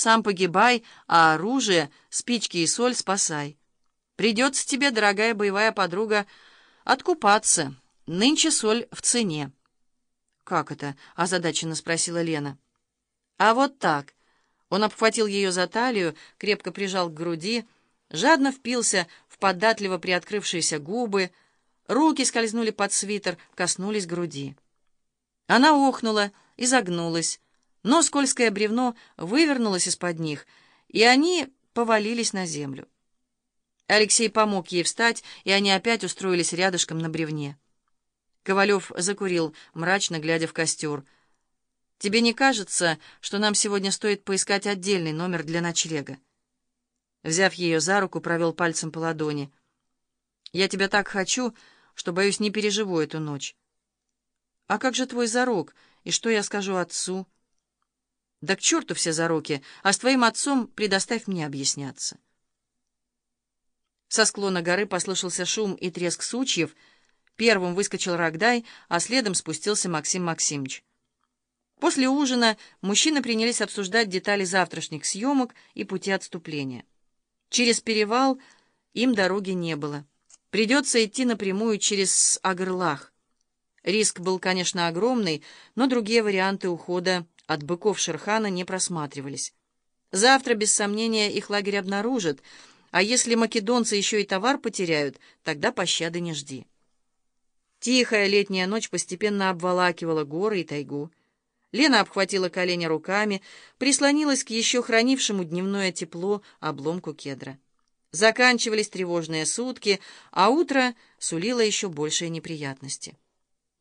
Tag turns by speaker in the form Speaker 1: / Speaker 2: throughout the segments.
Speaker 1: сам погибай, а оружие, спички и соль спасай. Придется тебе, дорогая боевая подруга, откупаться. Нынче соль в цене». «Как это?» — озадаченно спросила Лена. «А вот так». Он обхватил ее за талию, крепко прижал к груди, жадно впился в податливо приоткрывшиеся губы, руки скользнули под свитер, коснулись груди. Она охнула и загнулась, но скользкое бревно вывернулось из-под них, и они повалились на землю. Алексей помог ей встать, и они опять устроились рядышком на бревне. Ковалев закурил, мрачно глядя в костер. «Тебе не кажется, что нам сегодня стоит поискать отдельный номер для ночлега?» Взяв ее за руку, провел пальцем по ладони. «Я тебя так хочу, что, боюсь, не переживу эту ночь». «А как же твой зарок? И что я скажу отцу?» «Да к черту все зароки, а с твоим отцом предоставь мне объясняться». Со склона горы послышался шум и треск сучьев — Первым выскочил Рогдай, а следом спустился Максим Максимович. После ужина мужчины принялись обсуждать детали завтрашних съемок и пути отступления. Через перевал им дороги не было. Придется идти напрямую через Агрлах. Риск был, конечно, огромный, но другие варианты ухода от быков Шерхана не просматривались. Завтра, без сомнения, их лагерь обнаружат, а если македонцы еще и товар потеряют, тогда пощады не жди. Тихая летняя ночь постепенно обволакивала горы и тайгу. Лена обхватила колени руками, прислонилась к еще хранившему дневное тепло обломку кедра. Заканчивались тревожные сутки, а утро сулило еще большие неприятности.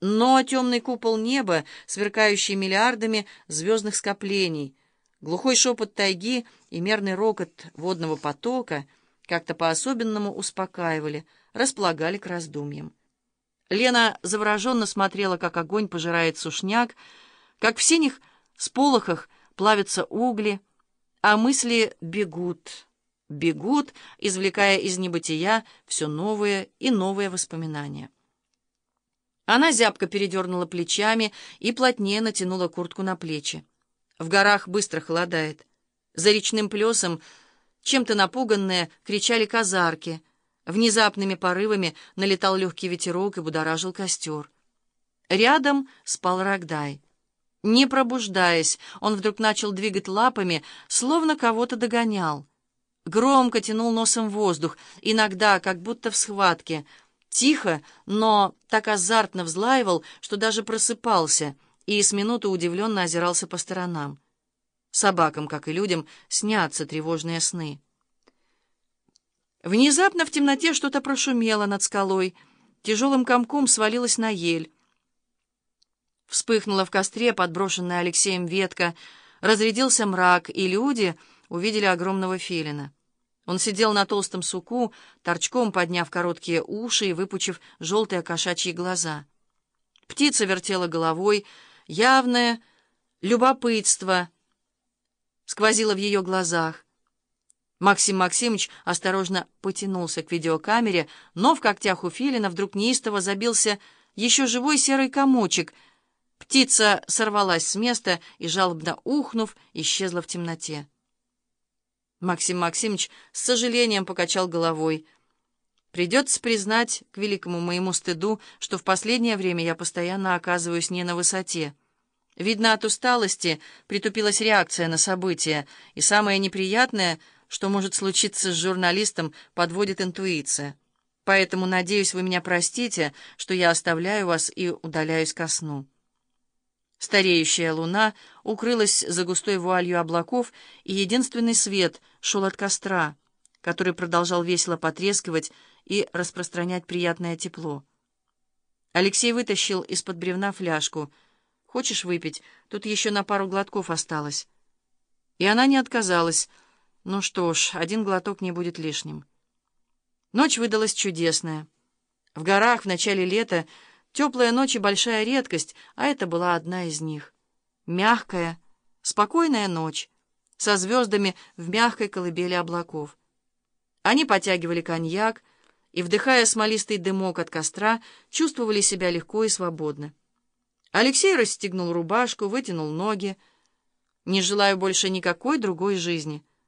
Speaker 1: Но темный купол неба, сверкающий миллиардами звездных скоплений, глухой шепот тайги и мерный рокот водного потока как-то по-особенному успокаивали, располагали к раздумьям. Лена завороженно смотрела, как огонь пожирает сушняк, как в синих сполохах плавятся угли, а мысли бегут, бегут, извлекая из небытия все новые и новые воспоминания. Она зябко передернула плечами и плотнее натянула куртку на плечи. В горах быстро холодает. За речным плесом, чем-то напуганные, кричали казарки — Внезапными порывами налетал легкий ветерок и будоражил костер. Рядом спал Рогдай. Не пробуждаясь, он вдруг начал двигать лапами, словно кого-то догонял. Громко тянул носом воздух, иногда, как будто в схватке. Тихо, но так азартно взлаивал, что даже просыпался, и с минуты удивленно озирался по сторонам. Собакам, как и людям, снятся тревожные сны. Внезапно в темноте что-то прошумело над скалой, тяжелым комком свалилось на ель. Вспыхнула в костре подброшенная Алексеем ветка, разрядился мрак, и люди увидели огромного филина. Он сидел на толстом суку, торчком подняв короткие уши и выпучив желтые кошачьи глаза. Птица вертела головой, явное любопытство сквозило в ее глазах. Максим Максимович осторожно потянулся к видеокамере, но в когтях у филина вдруг неистово забился еще живой серый комочек. Птица сорвалась с места и, жалобно ухнув, исчезла в темноте. Максим Максимович с сожалением покачал головой. «Придется признать, к великому моему стыду, что в последнее время я постоянно оказываюсь не на высоте. Видно, от усталости притупилась реакция на события, и самое неприятное — что может случиться с журналистом, подводит интуиция. Поэтому, надеюсь, вы меня простите, что я оставляю вас и удаляюсь ко сну. Стареющая луна укрылась за густой вуалью облаков, и единственный свет шел от костра, который продолжал весело потрескивать и распространять приятное тепло. Алексей вытащил из-под бревна фляжку. «Хочешь выпить? Тут еще на пару глотков осталось». И она не отказалась, — ну что ж, один глоток не будет лишним. Ночь выдалась чудесная. В горах в начале лета теплая ночь и большая редкость, а это была одна из них. Мягкая, спокойная ночь, со звездами в мягкой колыбели облаков. Они потягивали коньяк и, вдыхая смолистый дымок от костра, чувствовали себя легко и свободно. Алексей расстегнул рубашку, вытянул ноги, Не желаю больше никакой другой жизни.